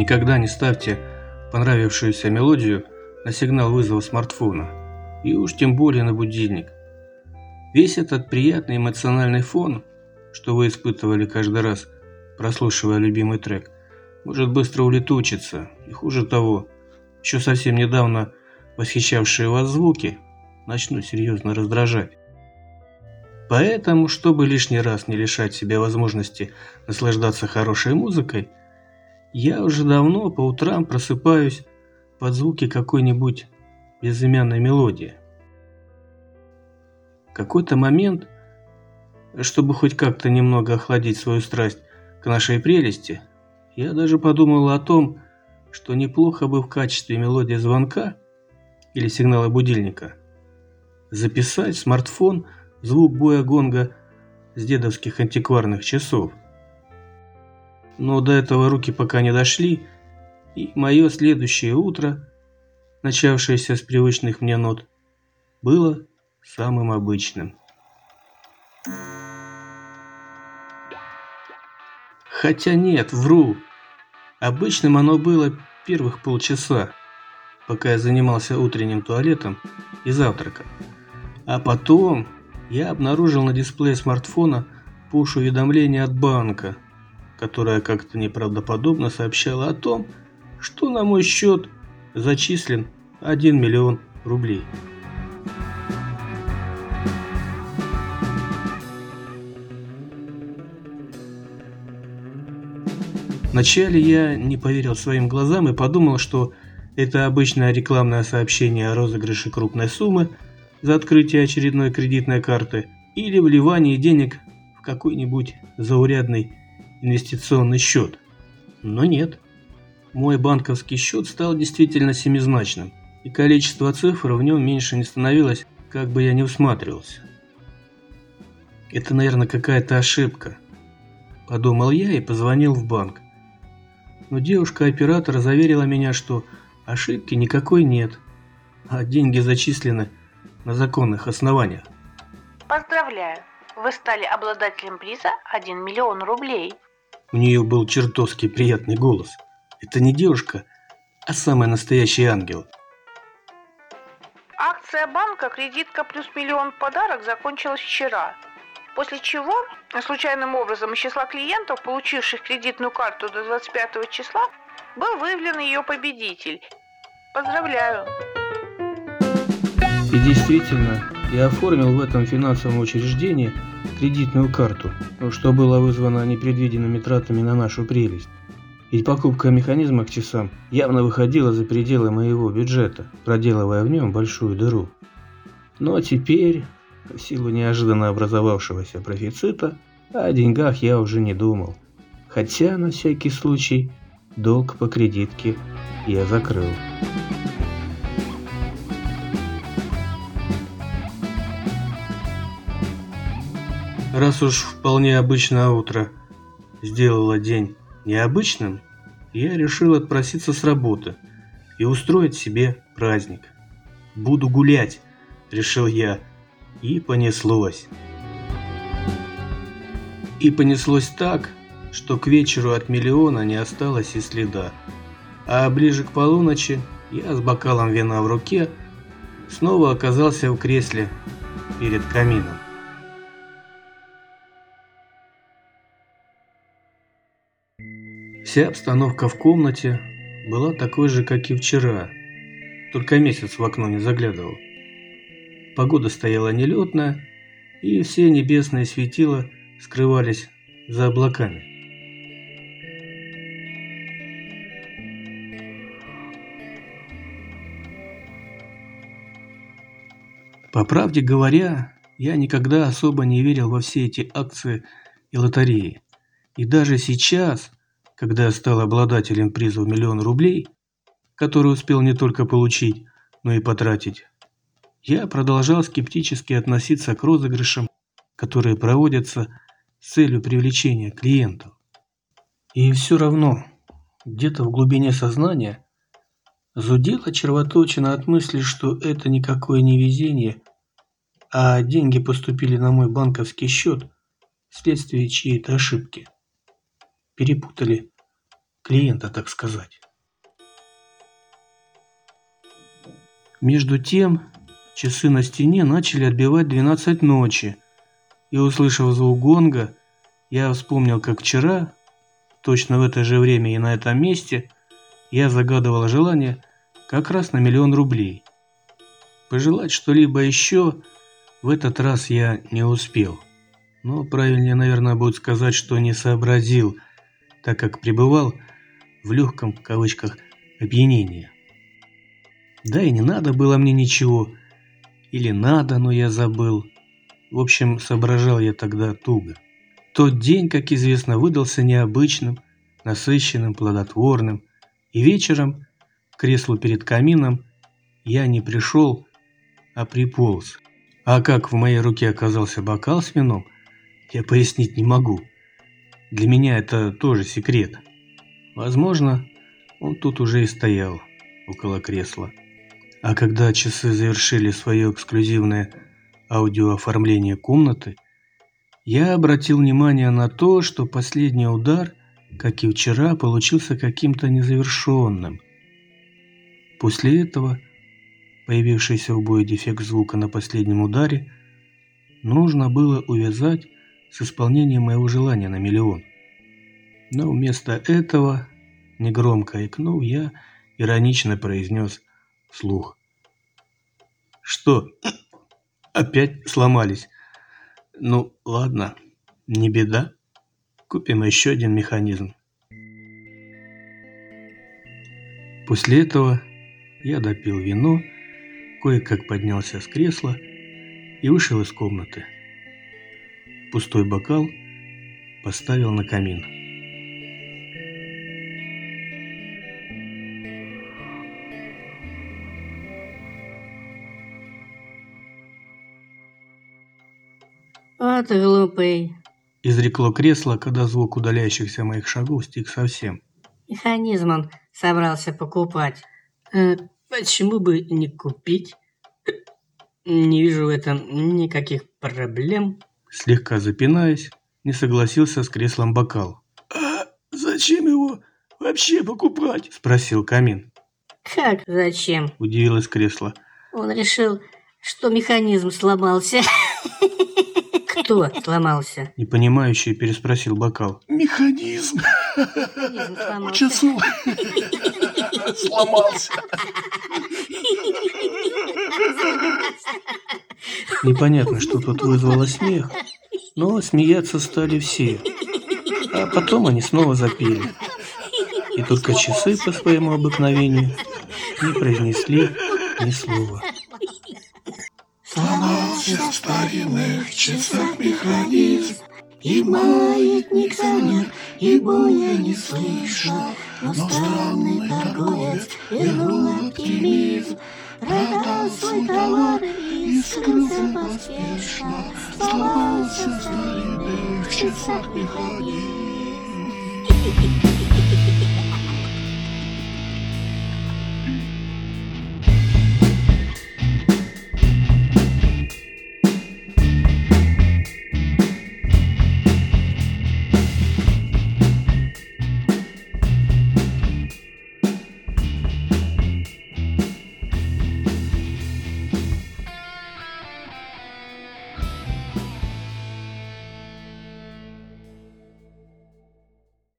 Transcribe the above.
Никогда не ставьте понравившуюся мелодию на сигнал вызова смартфона. И уж тем более на будильник. Весь этот приятный эмоциональный фон, что вы испытывали каждый раз, прослушивая любимый трек, может быстро улетучиться. И хуже того, еще совсем недавно восхищавшие вас звуки начнут серьезно раздражать. Поэтому, чтобы лишний раз не лишать себя возможности наслаждаться хорошей музыкой, я уже давно по утрам просыпаюсь под звуки какой-нибудь безымянной мелодии. Какой-то момент, чтобы хоть как-то немного охладить свою страсть к нашей прелести, я даже подумал о том, что неплохо бы в качестве мелодии звонка или сигнала будильника записать в смартфон – звук боя гонга с дедовских антикварных часов. Но до этого руки пока не дошли, и мое следующее утро, начавшееся с привычных мне нот, было самым обычным. Хотя нет, вру. Обычным оно было первых полчаса, пока я занимался утренним туалетом и завтраком. А потом я обнаружил на дисплее смартфона пуш-уведомление от банка, которое как-то неправдоподобно сообщало о том, что на мой счет зачислен 1 миллион рублей. Вначале я не поверил своим глазам и подумал, что это обычное рекламное сообщение о розыгрыше крупной суммы – за открытие очередной кредитной карты или вливание денег в какой-нибудь заурядный инвестиционный счет. Но нет. Мой банковский счет стал действительно семизначным, и количество цифр в нем меньше не становилось, как бы я ни усматривался. Это, наверное, какая-то ошибка, подумал я и позвонил в банк. Но девушка-оператор заверила меня, что ошибки никакой нет, а деньги зачислены на законных основаниях. Поздравляю, вы стали обладателем приза 1 миллион рублей. У нее был чертовски приятный голос. Это не девушка, а самый настоящий ангел. Акция банка «Кредитка плюс миллион подарок» закончилась вчера. После чего, случайным образом, из числа клиентов, получивших кредитную карту до 25 числа, был выявлен ее победитель. Поздравляю! И действительно, я оформил в этом финансовом учреждении кредитную карту, что было вызвано непредвиденными тратами на нашу прелесть. Ведь покупка механизма к часам явно выходила за пределы моего бюджета, проделывая в нем большую дыру. Но теперь, в силу неожиданно образовавшегося профицита, о деньгах я уже не думал. Хотя, на всякий случай, долг по кредитке я закрыл. Раз уж вполне обычное утро сделало день необычным, я решил отпроситься с работы и устроить себе праздник. «Буду гулять», — решил я, и понеслось. И понеслось так, что к вечеру от миллиона не осталось и следа. А ближе к полуночи я с бокалом вина в руке снова оказался в кресле перед камином. Вся обстановка в комнате была такой же, как и вчера, только месяц в окно не заглядывал. Погода стояла нелетная, и все небесные светила скрывались за облаками. По правде говоря, я никогда особо не верил во все эти акции и лотереи. И даже сейчас, когда я стал обладателем приза в миллион рублей, который успел не только получить, но и потратить, я продолжал скептически относиться к розыгрышам, которые проводятся с целью привлечения клиентов. И все равно, где-то в глубине сознания зудела червоточина от мысли, что это никакое не везение, а деньги поступили на мой банковский счет вследствие чьей-то ошибки. Перепутали клиента, так сказать. Между тем, часы на стене начали отбивать 12 ночи, и, услышав звук гонга, я вспомнил, как вчера, точно в это же время и на этом месте, я загадывал желание как раз на миллион рублей. Пожелать что-либо еще в этот раз я не успел. Но правильнее, наверное, будет сказать, что не сообразил, так как пребывал в легком, в кавычках, опьянении. Да и не надо было мне ничего. Или надо, но я забыл. В общем, соображал я тогда туго. Тот день, как известно, выдался необычным, насыщенным, плодотворным. И вечером, к креслу перед камином, я не пришел, а приполз. А как в моей руке оказался бокал с вином, я пояснить не могу. Для меня это тоже секрет. Возможно, он тут уже и стоял, около кресла. А когда часы завершили свое эксклюзивное аудиооформление комнаты, я обратил внимание на то, что последний удар, как и вчера, получился каким-то незавершенным. После этого появившийся в бою дефект звука на последнем ударе нужно было увязать с исполнением моего желания на миллион. Но вместо этого, негромко икнув, я иронично произнес вслух. Что? Опять сломались? Ну, ладно, не беда. Купим еще один механизм. После этого я допил вино, кое-как поднялся с кресла и вышел из комнаты. Пустой бокал поставил на камин. Вот глупый. Изрекло кресло, когда звук удаляющихся моих шагов стих совсем. Механизм он собрался покупать. Э, почему бы не купить? Не вижу в этом никаких проблем. Слегка запинаясь, не согласился с креслом бокал. «А зачем его вообще покупать?» – спросил камин. Как? Зачем? Удивилось кресло. Он решил, что механизм сломался. Кто сломался? Непонимающе переспросил бокал. Механизм Механизм сломался. сломался. Непонятно, что тут вызвало смех, но смеяться стали все. А потом они снова запели. И только часы по своему обыкновению не произнесли ни слова. Сломался в старинных часах механизм, И маятник замер, и боя не слышно. Но странный торговец вернул оптимизм, Продал свой товар и скрылся поспешно. Сломался в старинных часах механизм.